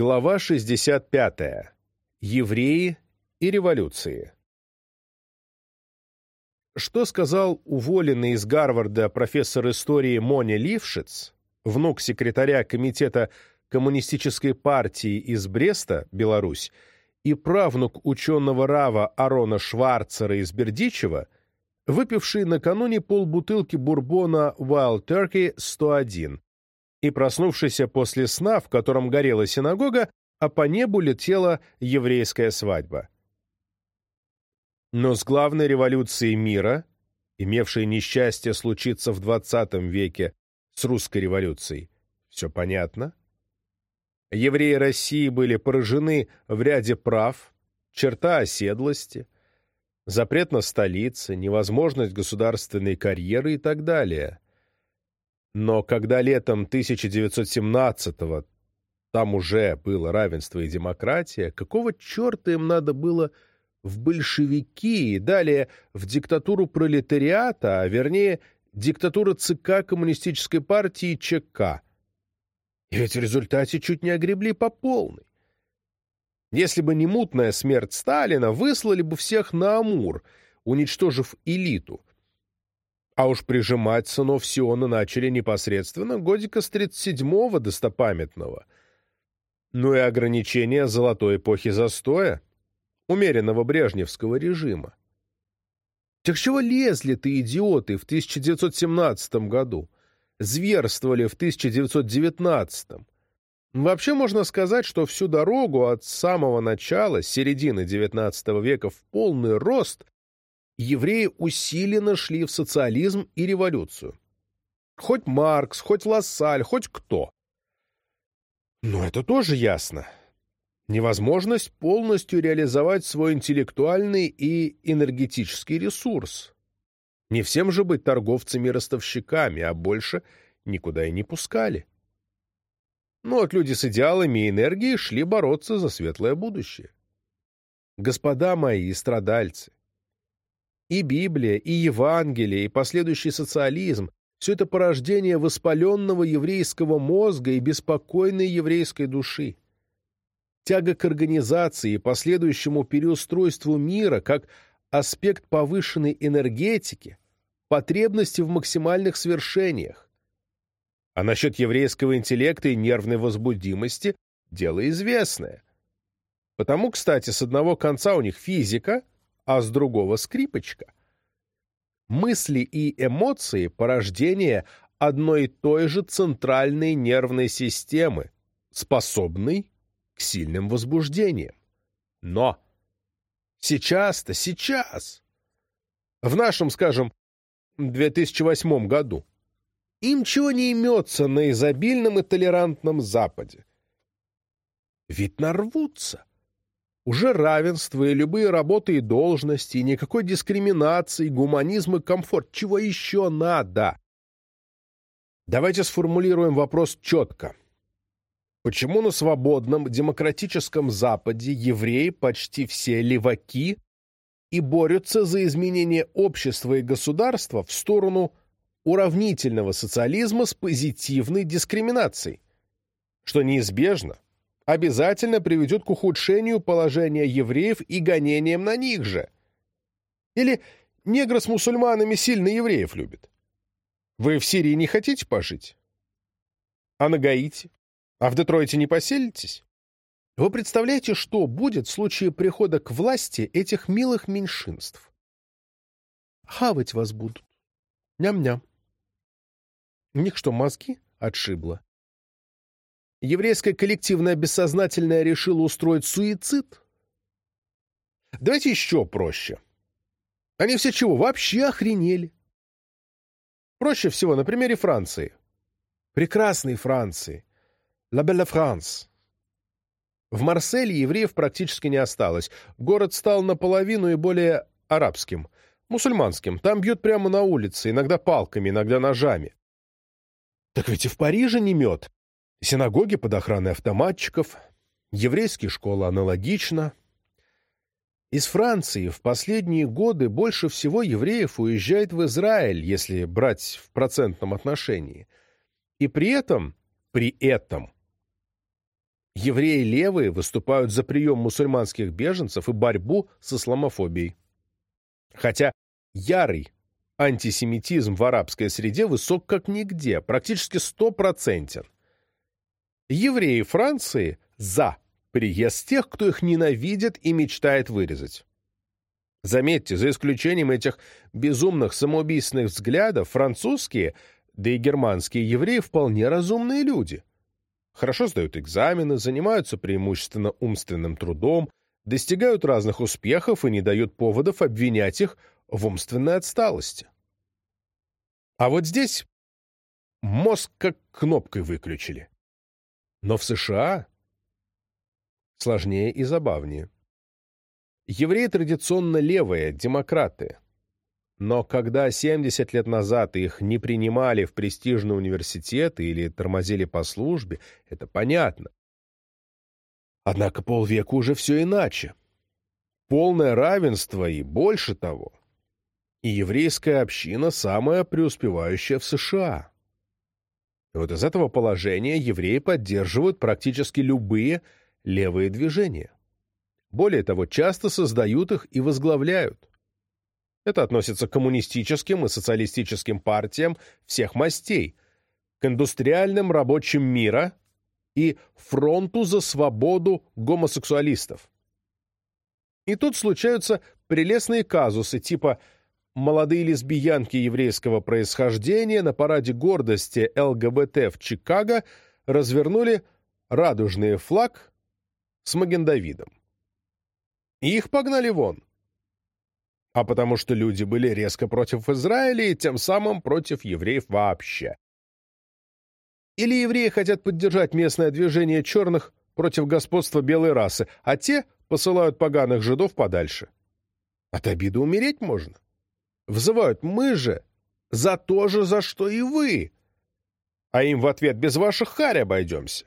Глава 65. Евреи и революции. Что сказал уволенный из Гарварда профессор истории Мони Лившиц, внук секретаря Комитета Коммунистической партии из Бреста, Беларусь, и правнук ученого Рава Арона Шварцера из Бердичева, выпивший накануне полбутылки бурбона Wild Turkey 101, и проснувшийся после сна, в котором горела синагога, а по небу летела еврейская свадьба. Но с главной революцией мира, имевшей несчастье случиться в XX веке с русской революцией, все понятно. Евреи России были поражены в ряде прав, черта оседлости, запрет на столицы, невозможность государственной карьеры и так далее – но когда летом 1917-го там уже было равенство и демократия, какого черта им надо было в большевики и далее в диктатуру пролетариата, а вернее диктатуру ЦК Коммунистической партии ЧК? И ведь в результате чуть не огребли по полной. Если бы не мутная смерть Сталина, выслали бы всех на Амур, уничтожив элиту — а уж прижимать сынов Сиона начали непосредственно годика с 37-го достопамятного. Ну и ограничения золотой эпохи застоя, умеренного брежневского режима. Так чего лезли-то идиоты в 1917 году? Зверствовали в 1919 -м. Вообще можно сказать, что всю дорогу от самого начала, середины XIX века в полный рост евреи усиленно шли в социализм и революцию. Хоть Маркс, хоть Лассаль, хоть кто. Но это тоже ясно. Невозможность полностью реализовать свой интеллектуальный и энергетический ресурс. Не всем же быть торговцами и ростовщиками, а больше никуда и не пускали. Но ну, вот люди с идеалами и энергией шли бороться за светлое будущее. Господа мои и страдальцы, и Библия, и Евангелие, и последующий социализм — все это порождение воспаленного еврейского мозга и беспокойной еврейской души. Тяга к организации и последующему переустройству мира как аспект повышенной энергетики, потребности в максимальных свершениях. А насчет еврейского интеллекта и нервной возбудимости – дело известное. Потому, кстати, с одного конца у них физика, а с другого — скрипочка. Мысли и эмоции — порождение одной и той же центральной нервной системы, способной к сильным возбуждениям. Но сейчас-то, сейчас, в нашем, скажем, 2008 году, им чего не имется на изобильном и толерантном Западе. Ведь нарвутся. Уже равенство и любые работы и должности, и никакой дискриминации, гуманизм и комфорт. Чего еще надо? Давайте сформулируем вопрос четко. Почему на свободном демократическом Западе евреи почти все леваки и борются за изменение общества и государства в сторону уравнительного социализма с позитивной дискриминацией, что неизбежно обязательно приведет к ухудшению положения евреев и гонениям на них же. Или негры с мусульманами сильно евреев любят. Вы в Сирии не хотите пожить? А на Гаити? А в Детройте не поселитесь? Вы представляете, что будет в случае прихода к власти этих милых меньшинств? Хавать вас будут. Ням-ням. У них что, мозги отшибло? Еврейское коллективное бессознательное решило устроить суицид? Давайте еще проще. Они все чего, вообще охренели? Проще всего на примере Франции. Прекрасной Франции. La Belle France. В Марселе евреев практически не осталось. Город стал наполовину и более арабским, мусульманским. Там бьют прямо на улице, иногда палками, иногда ножами. Так ведь и в Париже не мед. Синагоги под охраной автоматчиков, еврейские школы аналогично. Из Франции в последние годы больше всего евреев уезжает в Израиль, если брать в процентном отношении. И при этом, при этом, Евреи левые выступают за прием мусульманских беженцев и борьбу с исламофобией. Хотя ярый антисемитизм в арабской среде высок как нигде, практически стопроцентен. Евреи Франции за приезд тех, кто их ненавидит и мечтает вырезать. Заметьте, за исключением этих безумных самоубийственных взглядов, французские, да и германские евреи вполне разумные люди. Хорошо сдают экзамены, занимаются преимущественно умственным трудом, достигают разных успехов и не дают поводов обвинять их в умственной отсталости. А вот здесь мозг как кнопкой выключили. Но в США сложнее и забавнее. Евреи традиционно левые, демократы. Но когда 70 лет назад их не принимали в престижные университеты или тормозили по службе, это понятно. Однако полвека уже все иначе. Полное равенство и больше того. И еврейская община самая преуспевающая в США. И вот из этого положения евреи поддерживают практически любые левые движения. Более того, часто создают их и возглавляют. Это относится к коммунистическим и социалистическим партиям всех мастей, к индустриальным рабочим мира и фронту за свободу гомосексуалистов. И тут случаются прелестные казусы типа молодые лесбиянки еврейского происхождения на параде гордости ЛГБТ в Чикаго развернули радужный флаг с Магендавидом. И их погнали вон. А потому что люди были резко против Израиля и тем самым против евреев вообще. Или евреи хотят поддержать местное движение черных против господства белой расы, а те посылают поганых жидов подальше. От обиды умереть можно. Взывают «мы же» за то же, за что и вы. А им в ответ «без ваших харь обойдемся».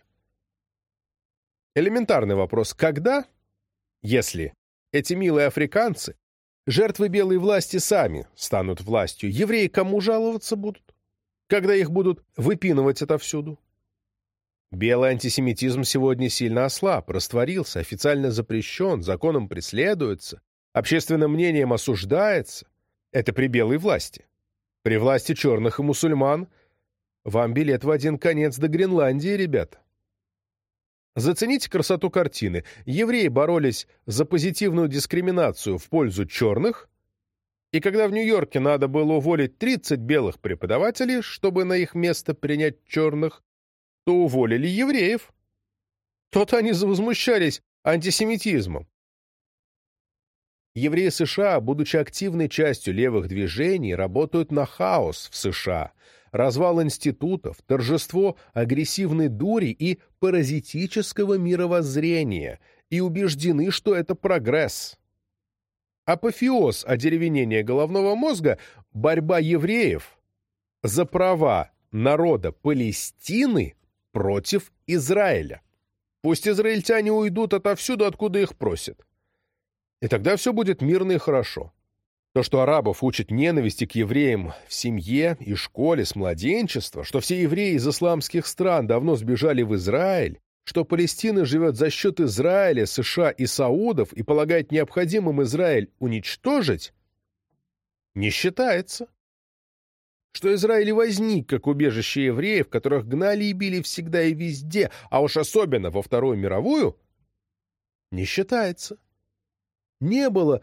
Элементарный вопрос «когда?» Если эти милые африканцы, жертвы белой власти сами станут властью. Евреи кому жаловаться будут? Когда их будут выпинывать отовсюду? Белый антисемитизм сегодня сильно ослаб, растворился, официально запрещен, законом преследуется, общественным мнением осуждается. Это при белой власти. При власти черных и мусульман вам билет в один конец до Гренландии, ребята. Зацените красоту картины. Евреи боролись за позитивную дискриминацию в пользу черных, и когда в Нью-Йорке надо было уволить 30 белых преподавателей, чтобы на их место принять черных, то уволили евреев. То-то они возмущались антисемитизмом. Евреи США, будучи активной частью левых движений, работают на хаос в США, развал институтов, торжество агрессивной дури и паразитического мировоззрения и убеждены, что это прогресс. Апофеоз одеревенения головного мозга – борьба евреев за права народа Палестины против Израиля. Пусть израильтяне уйдут отовсюду, откуда их просят. И тогда все будет мирно и хорошо. То, что арабов учат ненависти к евреям в семье и школе с младенчества, что все евреи из исламских стран давно сбежали в Израиль, что Палестина живет за счет Израиля, США и Саудов и полагает необходимым Израиль уничтожить, не считается. Что Израиль возник как убежище евреев, которых гнали и били всегда и везде, а уж особенно во Вторую мировую, не считается. Не было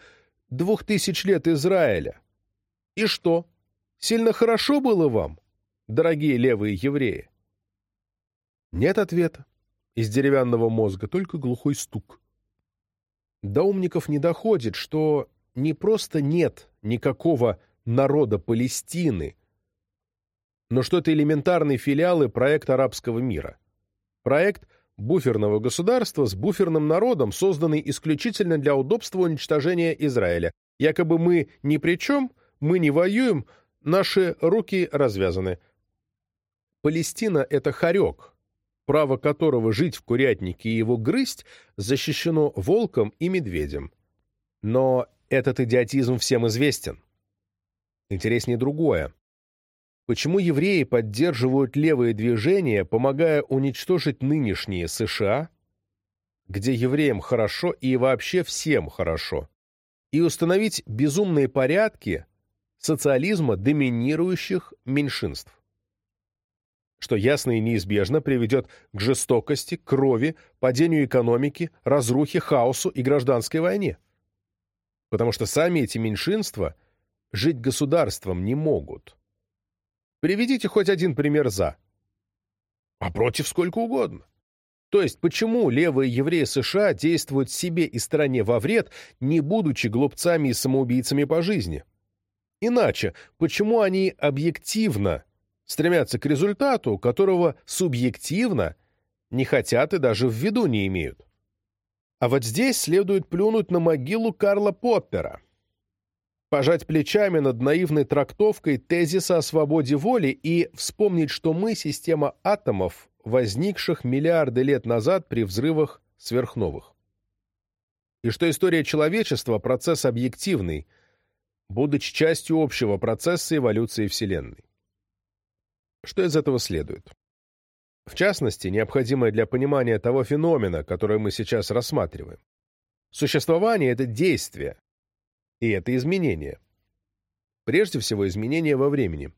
двух тысяч лет Израиля. И что, сильно хорошо было вам, дорогие левые евреи? Нет ответа. Из деревянного мозга только глухой стук. До умников не доходит, что не просто нет никакого народа Палестины, но что это элементарные филиалы проекта арабского мира. Проект — буферного государства с буферным народом, созданный исключительно для удобства уничтожения Израиля. Якобы мы ни при чем, мы не воюем, наши руки развязаны. Палестина — это хорек, право которого жить в курятнике и его грызть защищено волком и медведем. Но этот идиотизм всем известен. Интереснее другое. Почему евреи поддерживают левые движения, помогая уничтожить нынешние США, где евреям хорошо и вообще всем хорошо, и установить безумные порядки социализма доминирующих меньшинств что ясно и неизбежно приведет к жестокости, крови, падению экономики, разрухе, хаосу и гражданской войне. Потому что сами эти меньшинства жить государством не могут. Приведите хоть один пример «за». А против сколько угодно. То есть, почему левые евреи США действуют себе и стране во вред, не будучи глупцами и самоубийцами по жизни? Иначе, почему они объективно стремятся к результату, которого субъективно не хотят и даже в виду не имеют. А вот здесь следует плюнуть на могилу Карла Поппера, пожать плечами над наивной трактовкой тезиса о свободе воли и вспомнить, что мы — система атомов, возникших миллиарды лет назад при взрывах сверхновых. И что история человечества — процесс объективный, будучи частью общего процесса эволюции Вселенной. Что из этого следует? В частности, необходимое для понимания того феномена, который мы сейчас рассматриваем. Существование — это действие, и это изменение. Прежде всего, изменение во времени.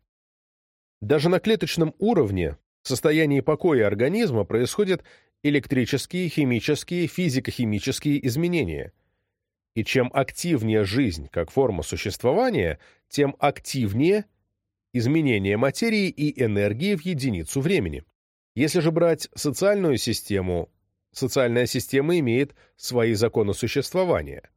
Даже на клеточном уровне, в состоянии покоя организма, происходят электрические, химические, физико-химические изменения. И чем активнее жизнь как форма существования, тем активнее изменение материи и энергии в единицу времени. Если же брать социальную систему, социальная система имеет свои законы существования.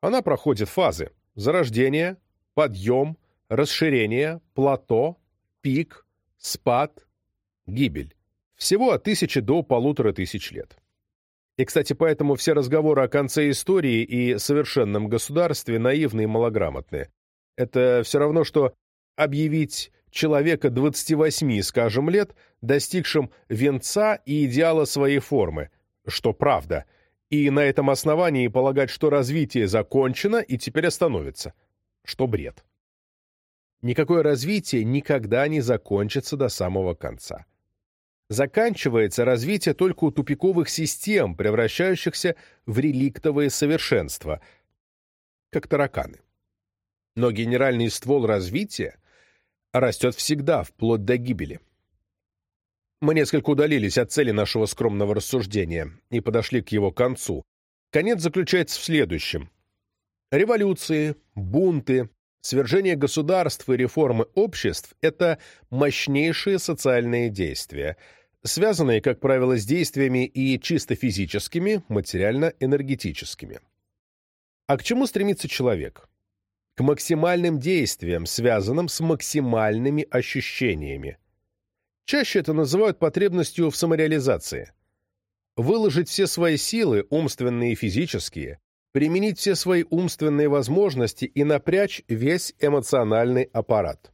Она проходит фазы зарождение, подъем, расширение, плато, пик, спад, гибель. Всего от тысячи до полутора тысяч лет. И, кстати, поэтому все разговоры о конце истории и совершенном государстве наивны и малограмотны. Это все равно, что объявить человека 28, скажем, лет, достигшим венца и идеала своей формы, что правда, и на этом основании полагать, что развитие закончено и теперь остановится, что бред. Никакое развитие никогда не закончится до самого конца. Заканчивается развитие только у тупиковых систем, превращающихся в реликтовые совершенства, как тараканы. Но генеральный ствол развития растет всегда, вплоть до гибели. Мы несколько удалились от цели нашего скромного рассуждения и подошли к его концу. Конец заключается в следующем. Революции, бунты, свержение государств и реформы обществ – это мощнейшие социальные действия, связанные, как правило, с действиями и чисто физическими, материально-энергетическими. А к чему стремится человек? к максимальным действиям, связанным с максимальными ощущениями. Чаще это называют потребностью в самореализации. Выложить все свои силы, умственные и физические, применить все свои умственные возможности и напрячь весь эмоциональный аппарат.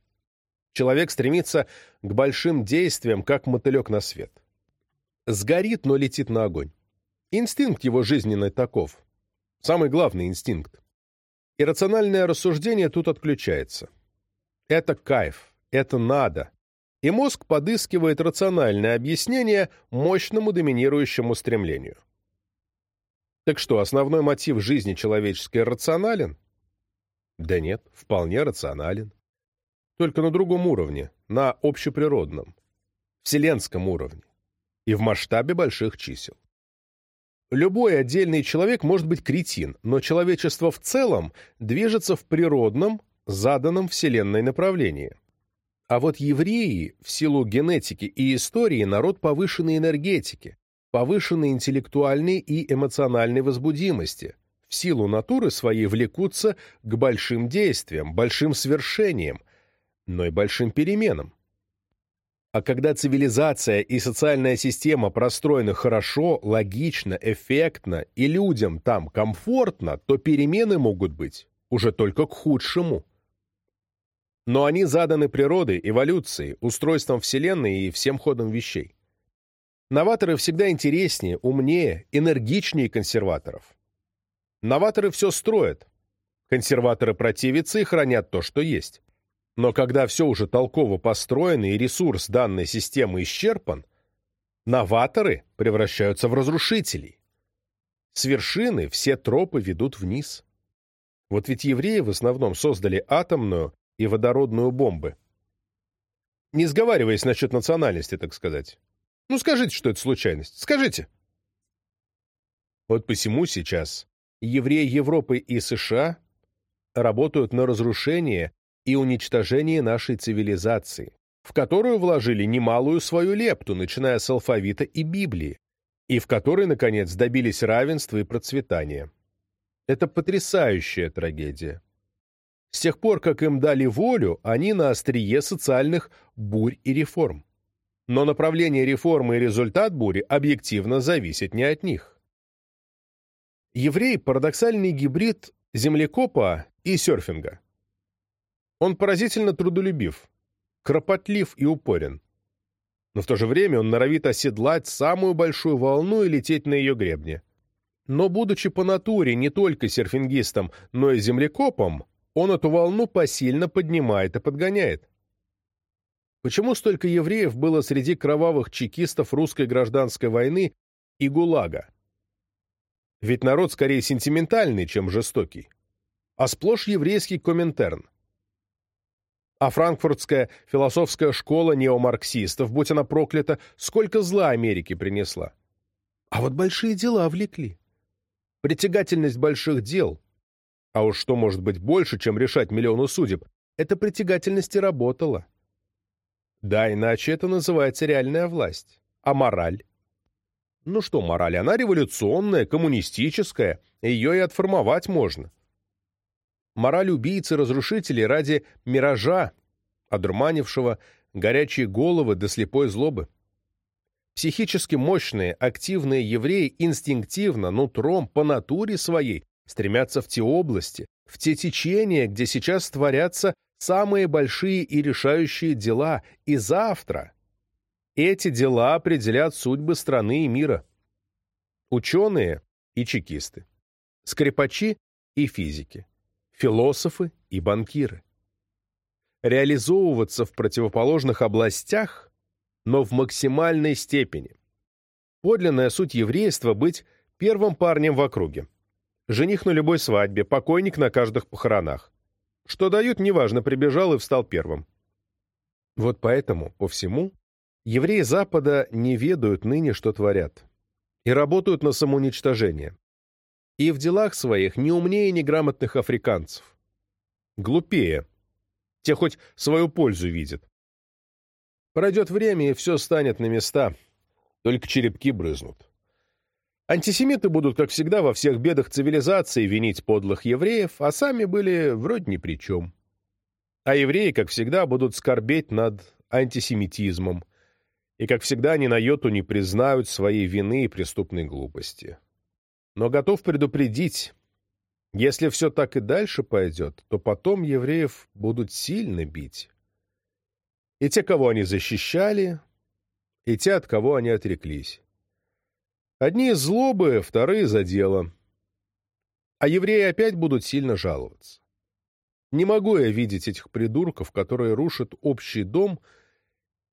Человек стремится к большим действиям, как мотылек на свет. Сгорит, но летит на огонь. Инстинкт его жизненный таков. Самый главный инстинкт. Иррациональное рассуждение тут отключается. Это кайф, это надо. И мозг подыскивает рациональное объяснение мощному доминирующему стремлению. Так что, основной мотив жизни человеческой рационален? Да нет, вполне рационален. Только на другом уровне, на общеприродном, вселенском уровне и в масштабе больших чисел. Любой отдельный человек может быть кретин, но человечество в целом движется в природном, заданном Вселенной направлении. А вот евреи в силу генетики и истории народ повышенной энергетики, повышенной интеллектуальной и эмоциональной возбудимости, в силу натуры своей влекутся к большим действиям, большим свершениям, но и большим переменам. А когда цивилизация и социальная система простроены хорошо, логично, эффектно и людям там комфортно, то перемены могут быть уже только к худшему. Но они заданы природой, эволюцией, устройством Вселенной и всем ходом вещей. Новаторы всегда интереснее, умнее, энергичнее консерваторов. Новаторы все строят. Консерваторы противятся и хранят то, что есть. Но когда все уже толково построено и ресурс данной системы исчерпан, новаторы превращаются в разрушителей, С вершины все тропы ведут вниз. Вот ведь евреи в основном создали атомную и водородную бомбы. Не сговариваясь насчет национальности, так сказать. Ну скажите, что это случайность. Скажите. Вот посему сейчас евреи Европы и США работают на разрушение и уничтожение нашей цивилизации, в которую вложили немалую свою лепту, начиная с алфавита и Библии, и в которой, наконец, добились равенства и процветания. Это потрясающая трагедия. С тех пор, как им дали волю, они на острие социальных бурь и реформ. Но направление реформы и результат бури объективно зависят не от них. Еврей – парадоксальный гибрид землекопа и серфинга. Он поразительно трудолюбив, кропотлив и упорен. Но в то же время он норовит оседлать самую большую волну и лететь на ее гребне. Но, будучи по натуре не только серфингистом, но и землекопом, он эту волну посильно поднимает и подгоняет. Почему столько евреев было среди кровавых чекистов русской гражданской войны и ГУЛАГа? Ведь народ скорее сентиментальный, чем жестокий. А сплошь еврейский коминтерн. А франкфуртская философская школа неомарксистов, будь она проклята, сколько зла Америке принесла. А вот большие дела влекли. Притягательность больших дел, а уж что может быть больше, чем решать миллиону судеб, эта притягательность и работала. Да, иначе это называется реальная власть. А мораль? Ну что мораль? Она революционная, коммунистическая, ее и отформовать можно. Мораль убийцы-разрушителей ради миража, одурманившего горячие головы до слепой злобы. Психически мощные, активные евреи инстинктивно, нутром, по натуре своей стремятся в те области, в те течения, где сейчас творятся самые большие и решающие дела, и завтра. Эти дела определят судьбы страны и мира. Ученые и чекисты, скрипачи и физики, философы и банкиры. Реализовываться в противоположных областях, но в максимальной степени. Подлинная суть еврейства — быть первым парнем в округе. Жених на любой свадьбе, покойник на каждых похоронах. Что дают, неважно, прибежал и встал первым. Вот поэтому, по всему, евреи Запада не ведают ныне, что творят, и работают на самоуничтожение. И в делах своих не умнее неграмотных африканцев. Глупее. Те хоть свою пользу видят. Пройдет время, и все станет на места, только черепки брызнут. Антисемиты будут, как всегда, во всех бедах цивилизации винить подлых евреев, а сами были вроде ни при чем. А евреи, как всегда, будут скорбеть над антисемитизмом, и, как всегда, ни на йоту не признают своей вины и преступной глупости. Но готов предупредить, если все так и дальше пойдет, то потом евреев будут сильно бить. И те, кого они защищали, и те, от кого они отреклись. Одни из злобы, вторые за дело. А евреи опять будут сильно жаловаться. Не могу я видеть этих придурков, которые рушат общий дом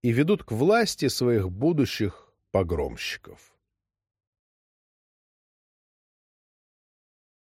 и ведут к власти своих будущих погромщиков.